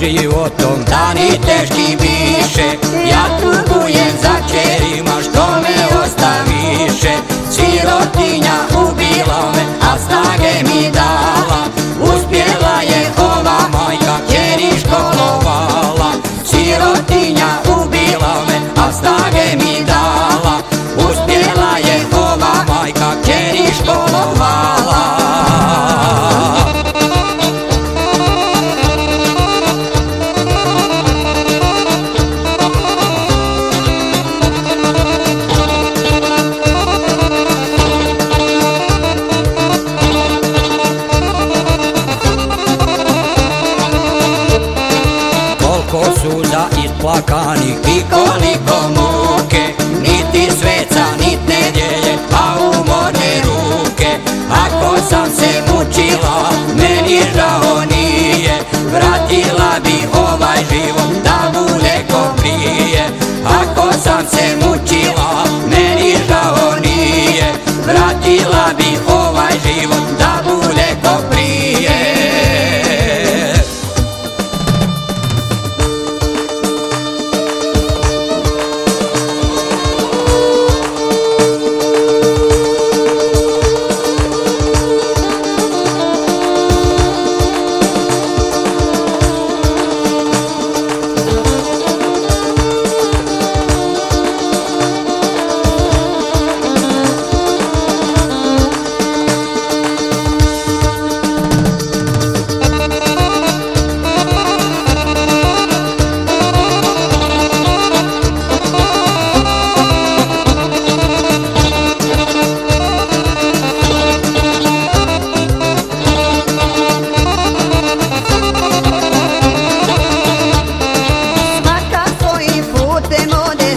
životom Dani teški biše Ja tugujem za čerima što me ostaviše? Sirotinja ubila me, a snage mi dala. Uspjela je ova majka, čeri školovala. Sirotinja ubila me, a snage mi dala. Uspjela je ova majka, čeri školovala isplakanih koliko muke Niti sveca, nit nedjelje, a umorne ruke. Ako sam se mučila, meni žao nije. Vratila bi ovaj život da bude ko prije. Ako sam se mučila,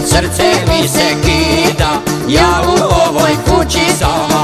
Srce mi se kida. Ja u ovoj kući sama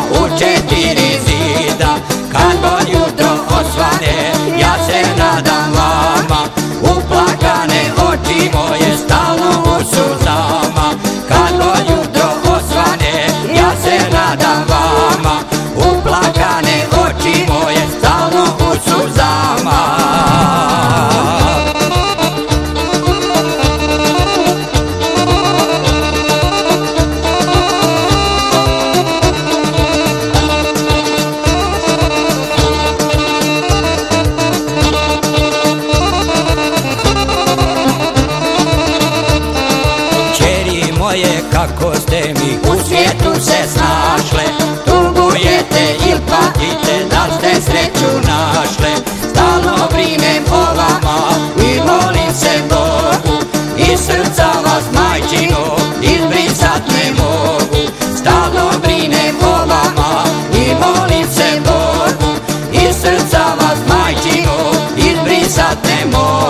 kako ste mi u svijetu se snašle Tugujete ili patite da ste sreću našle. Stalno brinem o vama i molim se Bogu I srca vas majčino izbrisat ne mogu. Stalno brinem o vama i molim se Bogu I srca vas majčino izbrisat ne mogu.